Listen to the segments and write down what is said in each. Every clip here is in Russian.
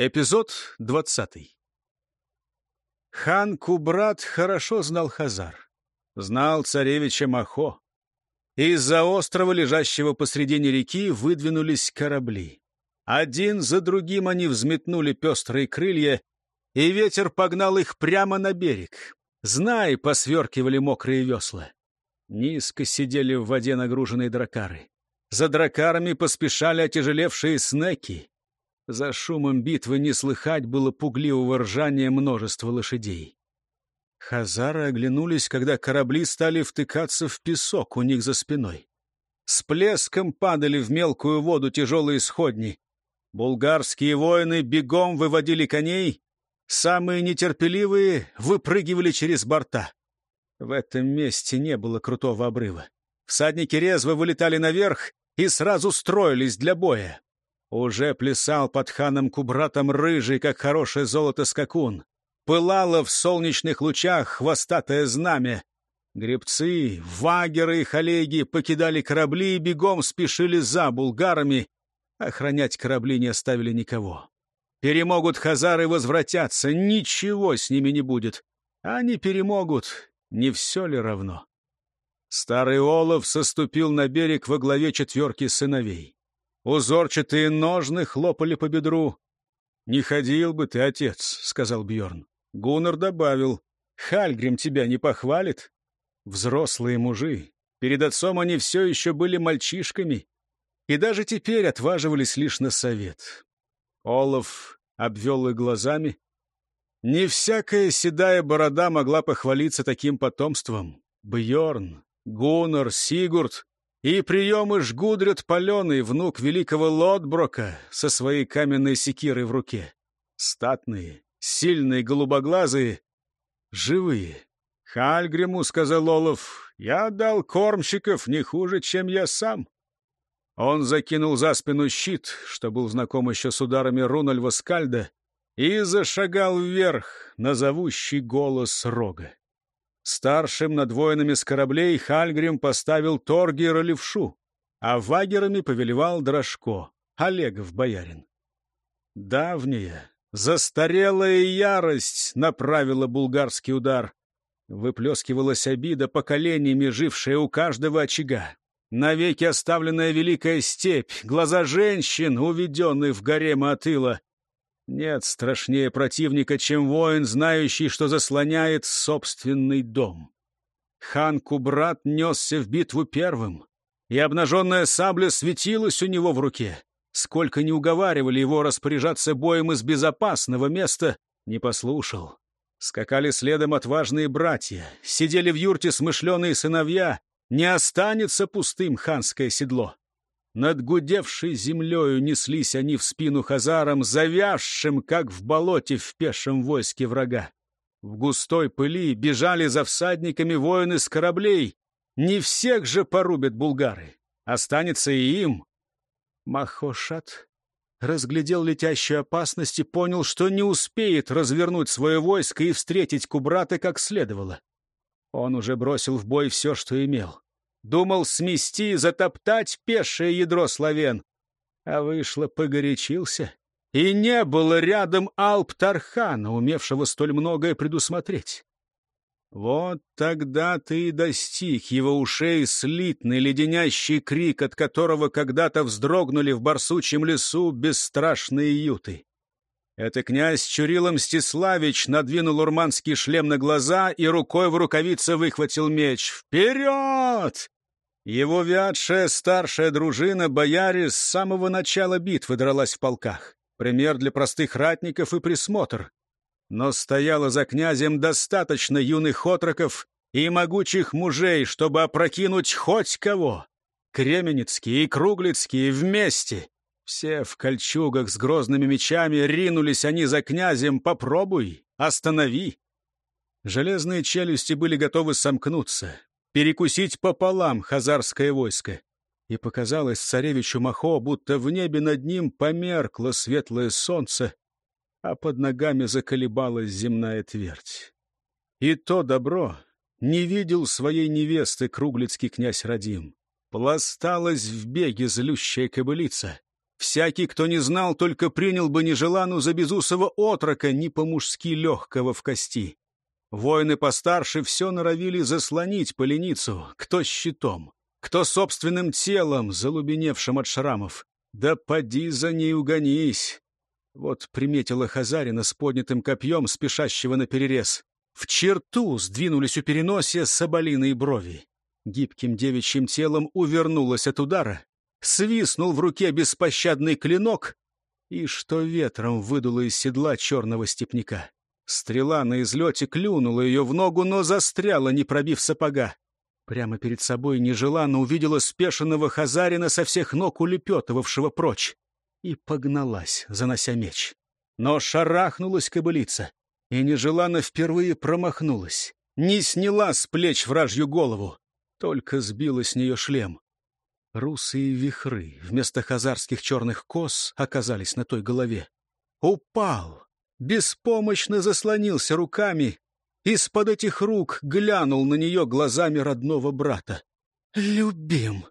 Эпизод двадцатый. Хан Кубрат хорошо знал Хазар. Знал царевича Махо. Из-за острова, лежащего посредине реки, выдвинулись корабли. Один за другим они взметнули пестрые крылья, и ветер погнал их прямо на берег. Знаи посверкивали мокрые весла. Низко сидели в воде нагруженные дракары. За дракарами поспешали отяжелевшие снеки. За шумом битвы не слыхать было пугливого ржания множества лошадей. Хазары оглянулись, когда корабли стали втыкаться в песок у них за спиной. С плеском падали в мелкую воду тяжелые сходни. Булгарские воины бегом выводили коней, самые нетерпеливые выпрыгивали через борта. В этом месте не было крутого обрыва. Всадники резво вылетали наверх и сразу строились для боя. Уже плясал под ханом Кубратом рыжий, как хорошее золото скакун. Пылало в солнечных лучах хвостатое знамя. Гребцы, вагеры и халеги покидали корабли и бегом спешили за булгарами. Охранять корабли не оставили никого. Перемогут хазары возвратятся, ничего с ними не будет. Они перемогут, не все ли равно? Старый Олов соступил на берег во главе четверки сыновей. Узорчатые ножны хлопали по бедру. «Не ходил бы ты, отец», — сказал Бьорн. Гуннар добавил. «Хальгрим тебя не похвалит?» Взрослые мужи. Перед отцом они все еще были мальчишками. И даже теперь отваживались лишь на совет. Олаф обвел их глазами. Не всякая седая борода могла похвалиться таким потомством. Бьорн, Гуннар, Сигурд и приемы жгудрят паленый внук великого Лотброка со своей каменной секирой в руке. Статные, сильные, голубоглазые, живые. «Хальгриму», — сказал Олов, — «я дал кормщиков не хуже, чем я сам». Он закинул за спину щит, что был знаком еще с ударами Рунальва Скальда, и зашагал вверх на зовущий голос рога. Старшим над воинами с кораблей Хальгрим поставил Торгера левшу, а вагерами повелевал Дрожко, Олегов боярин. Давняя, застарелая ярость направила булгарский удар. Выплескивалась обида поколениями, жившая у каждого очага. Навеки оставленная великая степь, глаза женщин, уведенных в гарем от ила, нет страшнее противника, чем воин, знающий, что заслоняет собственный дом. Хан Кубрат несся в битву первым, и обнаженная сабля светилась у него в руке. Сколько не уговаривали его распоряжаться боем из безопасного места, не послушал. Скакали следом отважные братья, сидели в юрте смышленые сыновья. Не останется пустым ханское седло. Над гудевшей землею неслись они в спину хазарам, завязшим, как в болоте в пешем войске врага. В густой пыли бежали за всадниками воины с кораблей. Не всех же порубят булгары. Останется и им. Махошат разглядел летящую опасность и понял, что не успеет развернуть свое войско и встретить Кубрата как следовало. Он уже бросил в бой все, что имел. Думал смести, затоптать пешее ядро славян. А вышло, погорячился. И не было рядом Алп-Тархана, умевшего столь многое предусмотреть. Вот тогда ты и достиг его ушей слитный леденящий крик, от которого когда-то вздрогнули в барсучьем лесу бесстрашные юты. Это князь Чурила Мстиславич надвинул урманский шлем на глаза и рукой в рукавице выхватил меч. «Вперед!» Его вятшая старшая дружина, бояре, с самого начала битвы дралась в полках. Пример для простых ратников и присмотр. Но стояло за князем достаточно юных отроков и могучих мужей, чтобы опрокинуть хоть кого. Кременецкие и Круглицкие вместе. Все в кольчугах с грозными мечами ринулись они за князем. Попробуй, останови. Железные челюсти были готовы сомкнуться перекусить пополам хазарское войско. И показалось царевичу Махо, будто в небе над ним померкло светлое солнце, а под ногами заколебалась земная твердь. И то добро не видел своей невесты круглицкий князь Радим. Пласталась в беге злющая кобылица. Всякий, кто не знал, только принял бы Нежелану за безусого отрока, не по-мужски легкого в кости. Воины постарше все норовили заслонить поленицу, кто щитом, кто собственным телом, залубеневшим от шрамов. Да поди за ней угонись. Вот приметила Хазарина с поднятым копьем, спешащего на перерез. В черту сдвинулись у переносия соболиные брови. Гибким девичьим телом увернулась от удара, свистнул в руке беспощадный клинок, и что ветром выдуло из седла черного степняка. Стрела на излете клюнула ее в ногу, но застряла, не пробив сапога. Прямо перед собой нежеланно увидела спешенного хазарина со всех ног улепетывавшего прочь. И погналась, занося меч. Но шарахнулась кобылица, и нежеланно впервые промахнулась. Не сняла с плеч вражью голову, только сбила с нее шлем. Русые вихры вместо хазарских черных кос оказались на той голове. Упал, беспомощно заслонился руками, из-под этих рук глянул на нее глазами родного брата. «Любим!»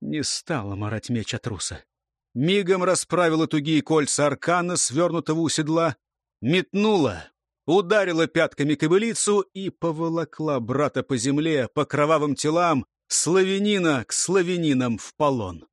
Не стала марать меч от руса. Мигом расправила тугие кольца аркана, свернутого у седла, метнула, ударила пятками кобылицу и поволокла брата по земле, по кровавым телам, славянина к славянинам в полон.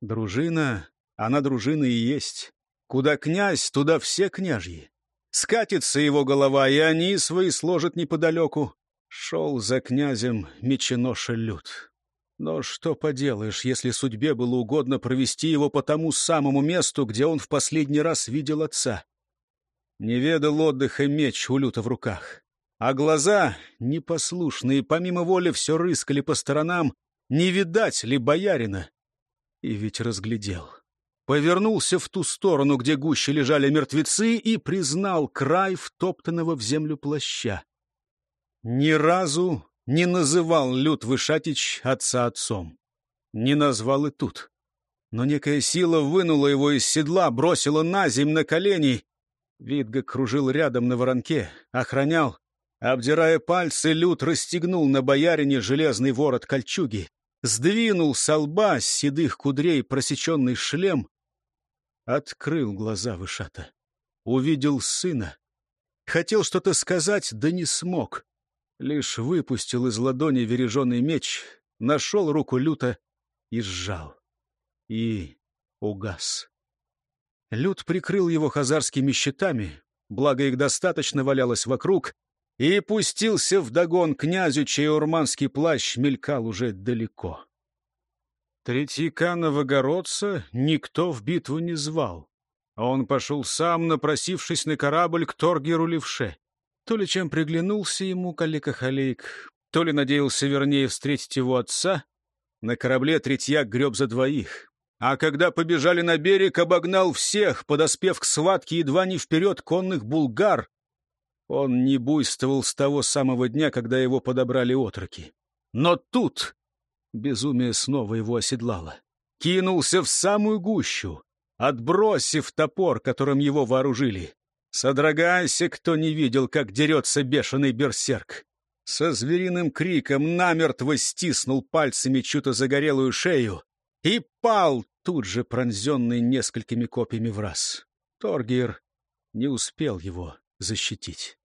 Дружина, она дружина и есть. Куда князь, туда все княжьи. Скатится его голова, и они свои сложат неподалеку. Шел за князем меченоша Люд. Но что поделаешь, если судьбе было угодно провести его по тому самому месту, где он в последний раз видел отца? Не ведал отдыха меч у Люта в руках. А глаза, непослушные, помимо воли все рыскали по сторонам, не видать ли боярина. И ведь разглядел повернулся в ту сторону, где гуще лежали мертвецы, и признал край втоптанного в землю плаща. Ни разу не называл Люд Вышатич отца отцом. Не назвал и тут. Но некая сила вынула его из седла, бросила на земь на колени. Видга кружил рядом на воронке, охранял. Обдирая пальцы, Люд расстегнул на боярине железный ворот кольчуги, сдвинул со лба с седых кудрей просеченный шлем, Открыл глаза Вышата. Увидел сына. Хотел что-то сказать, да не смог. Лишь выпустил из ладони вереженный меч, нашел руку люто и сжал. И угас. Лют прикрыл его хазарскими щитами, благо их достаточно валялось вокруг, и пустился вдогон князю, чей урманский плащ мелькал уже далеко. Третьяка новогородца никто в битву не звал. а Он пошел сам, напросившись на корабль к Торгеру Левше. То ли чем приглянулся ему Калика Халейк, то ли надеялся вернее встретить его отца. На корабле Третьяк греб за двоих. А когда побежали на берег, обогнал всех, подоспев к схватке едва не вперед конных булгар. Он не буйствовал с того самого дня, когда его подобрали отроки. Но тут Безумие снова его оседлало. Кинулся в самую гущу, отбросив топор, которым его вооружили. Содрогайся, кто не видел, как дерется бешеный берсерк. Со звериным криком намертво стиснул пальцами чью-то загорелую шею и пал, тут же пронзенный несколькими копьями в раз. Торгир не успел его защитить.